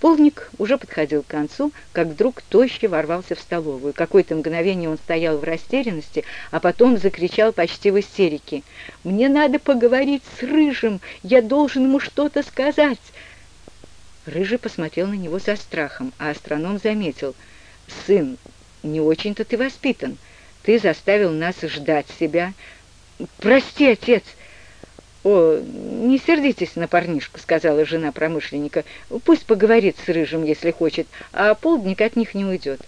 Полдник уже подходил к концу, как вдруг Тощий ворвался в столовую. Какое-то мгновение он стоял в растерянности, а потом закричал почти в истерике. «Мне надо поговорить с Рыжим! Я должен ему что-то сказать!» Рыжий посмотрел на него со страхом, а астроном заметил. «Сын, не очень-то ты воспитан. Ты заставил нас ждать себя. Прости, отец!» «О, не сердитесь на парнишку», — сказала жена промышленника. «Пусть поговорит с Рыжим, если хочет, а полдник от них не уйдет».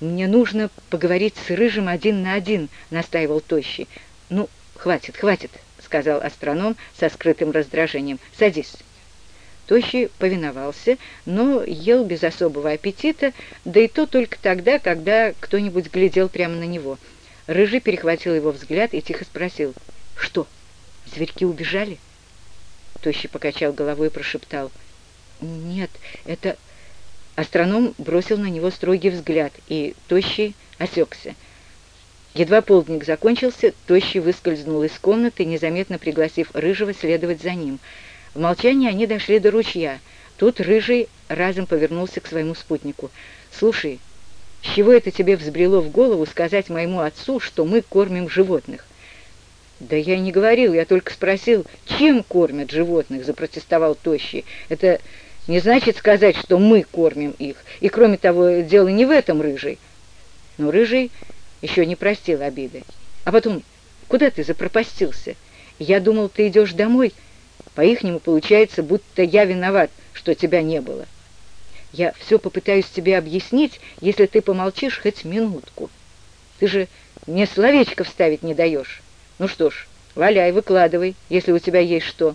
«Мне нужно поговорить с Рыжим один на один», — настаивал Тощий. «Ну, хватит, хватит», — сказал астроном со скрытым раздражением. «Садись». Тощий повиновался, но ел без особого аппетита, да и то только тогда, когда кто-нибудь глядел прямо на него. Рыжий перехватил его взгляд и тихо спросил «Что?» Зверьки убежали?» Тощий покачал головой и прошептал. «Нет, это...» Астроном бросил на него строгий взгляд, и Тощий осекся. Едва полдник закончился, Тощий выскользнул из комнаты, незаметно пригласив Рыжего следовать за ним. В молчании они дошли до ручья. Тут Рыжий разом повернулся к своему спутнику. «Слушай, с чего это тебе взбрело в голову сказать моему отцу, что мы кормим животных?» «Да я не говорил, я только спросил, чем кормят животных», — запротестовал Тощий. «Это не значит сказать, что мы кормим их. И, кроме того, дело не в этом, Рыжий». Но Рыжий еще не простил обиды. «А потом, куда ты запропастился? Я думал, ты идешь домой. По-ихнему получается, будто я виноват, что тебя не было. Я все попытаюсь тебе объяснить, если ты помолчишь хоть минутку. Ты же мне словечко вставить не даешь». Ну что ж, валяй, выкладывай, если у тебя есть что.